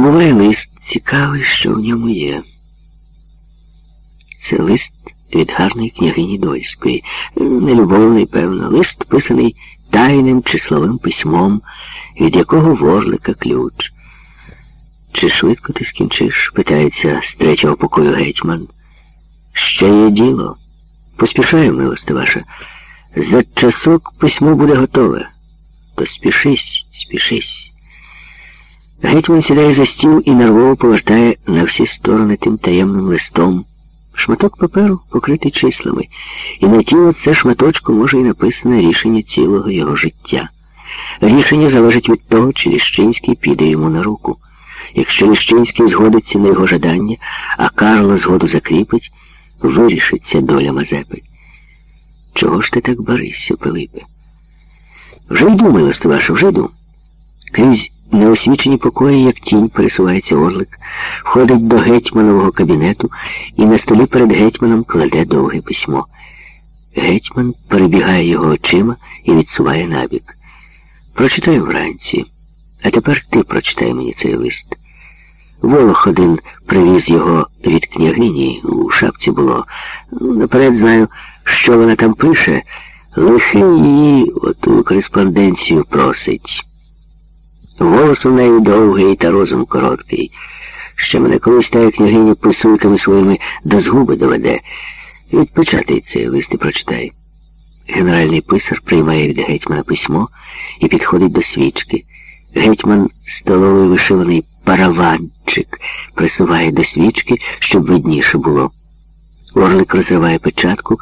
Домовий лист цікавий, що в ньому є. Це лист від гарної княгині Дольської. Нелюбовний, певно, лист писаний тайним числовим письмом, від якого ворлика ключ. Чи швидко ти скінчиш? питається з третього покою гетьман. Ще є діло. Поспішаю, милости ваша. За часок письмо буде готове. То спішись, спішись. Гетьман сідає за стіл і нервово повертає на всі сторони тим таємним листом. Шматок паперу покритий числами, і на тіло це шматочку може і написане рішення цілого його життя. Рішення залежить від того, чи Ліщинський піде йому на руку. Якщо Ліщинський згодиться на його жадання, а Карло згоду закріпить, вирішиться доля Мазепи. Чого ж ти так баришся, Пилипе? Вже йду, милости ваша, вже йду. Крізь неосвічені покої, як тінь, пересувається орлик, входить до гетьманового кабінету і на столі перед гетьманом кладе довге письмо. Гетьман перебігає його очима і відсуває набік. Прочитаю вранці, а тепер ти прочитай мені цей лист. Волох один привіз його від княгині, у шапці було. Ну, наперед знаю, що вона там пише. Лихий її оту кореспонденцію просить. Волос у неї довгий та розум короткий. Ще мене колись та княгиня писульками своїми до згуби доведе. Відпечатай цей лист і прочитай. Генеральний писар приймає від гетьмана письмо і підходить до свічки. Гетьман столовий вишиваний параванчик присуває до свічки, щоб видніше було. Орлик розриває печатку,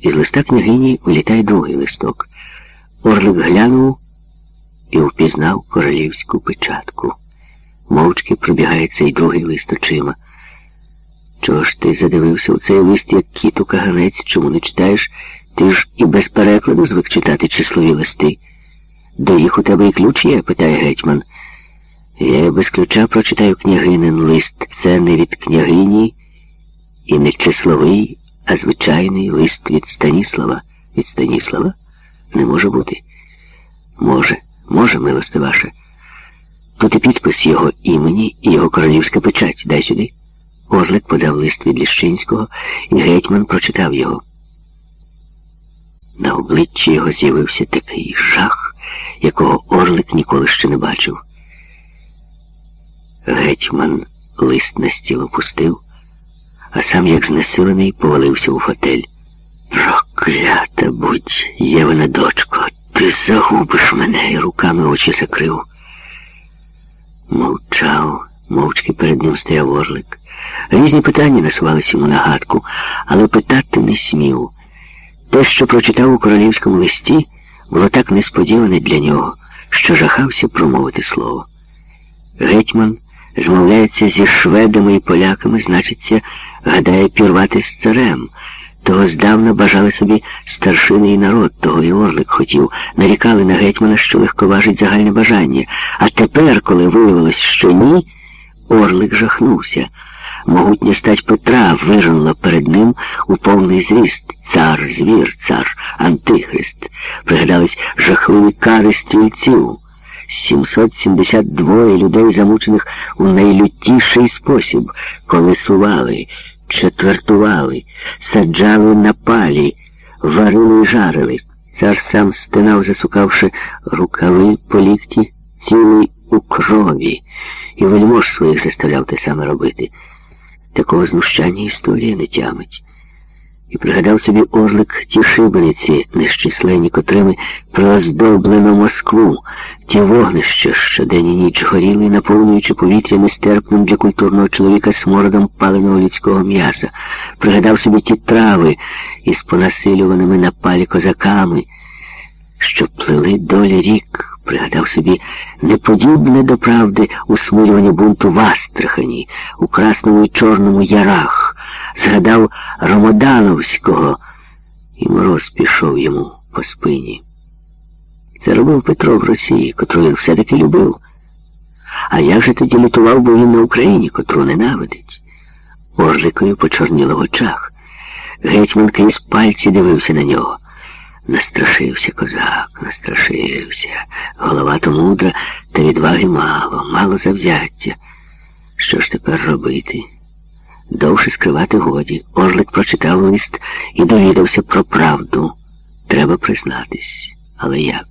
і з листа княгині вилітає другий листок. Орлик глянув і впізнав королівську печатку. Мовчки пробігає цей другий лист очима. Чого ж ти задивився у цей лист, як кіт у каганець, чому не читаєш? Ти ж і без перекладу звик читати числові листи. До їх у тебе і ключ є? питає гетьман. Я без ключа прочитаю княгинин лист. Це не від княгині і не числовий, а звичайний лист від Станіслава. Від Станіслава? Не може бути. Може, може, милости ваше. Тут і підпис його імені і його королівська печать. Дай сюди. Орлик подав лист від Ліщинського, і гетьман прочитав його. На обличчі його з'явився такий жах, якого Орлик ніколи ще не бачив. Гетьман лист на стіл опустив, а сам, як знесилений, повалився у фотель. Проклята будь, Євина дочко, ти загубиш мене і руками очі закрив. Мовчав, мовчки перед ним стояв орлик. Різні питання насувалися йому на гадку, але питати не смів. Те, що прочитав у королівському листі, було так несподіване для нього, що жахався промовити слово. Гетьман змовляється зі шведами і поляками, значиться, гадає пірвати з царем. Того здавна бажали собі старшини і народ, того і Орлик хотів, нарікали на гетьмана, що легковажить загальне бажання. А тепер, коли виявилось, що ні, Орлик жахнувся. Могутня стать Петра вижила перед ним у повний зріст. Цар, звір, цар, антихрист. Пригадались жахливі кари стрільців. 772 людей, замучених у найлютіший спосіб, колесували, четвертували, саджали на палі, варили і жарили. Цар сам стинав, засукавши рукави по лікті, цілий у крові, і вельмож своїх заставляв те саме робити. Такого знущання історія не тямить. І пригадав собі орлик ті шибениці, нещисленні, котрими прооздоблено Москву, ті вогнища, що день і ніч горіли, наповнюючи повітря нестерпним для культурного чоловіка смородом паленого людського м'яса. Пригадав собі ті трави із понасилюваними на палі козаками, що плели долі рік. Пригадав собі неподібне до правди усмирювання бунту в Астрахані, у Красному і Чорному Ярах, згадав Ромодановського, і мороз пішов йому по спині. Це робив Петро в Росії, котру він все-таки любив. А як же тоді лютував, бо він на Україні, котру ненавидить? Орликою почорніло в очах. Гетьман крізь пальці дивився на нього. Настрашився козак, настрашився. Голова то мудра, та відваги мало, мало завзяття. Що ж тепер робити? Довше скривати годі. Орлик прочитав лист і довідався про правду. Треба признатись. Але як?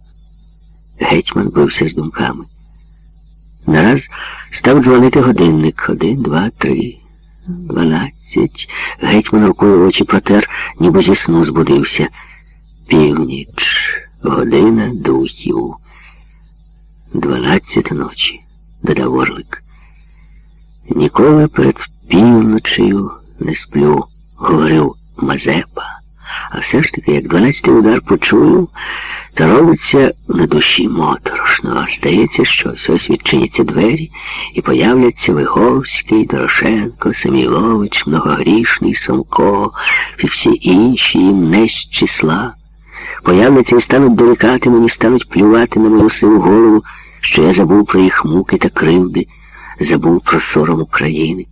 Гетьман бився з думками. Нараз став дзвонити годинник. Один, два, три, дванадцять. Гетьман рукою очі протер, ніби зі сну збудився. Північ, година духів. Дванадцята ночі, додав Орлик. Ніколи перед півночею не сплю, говорив Мазепа. А все ж таки, як дванадцятий удар почую, то робиться на душі моторошно. Здається, що ось відчиняться двері і появляться Виговський, Дорошенко, Самілович, Многогрішний, Сомко і всі інші їм не з числа. Появляться і стануть дорікати мені, стануть плювати на мою сиву голову, що я забув про їх муки та кривди, забув про сором України.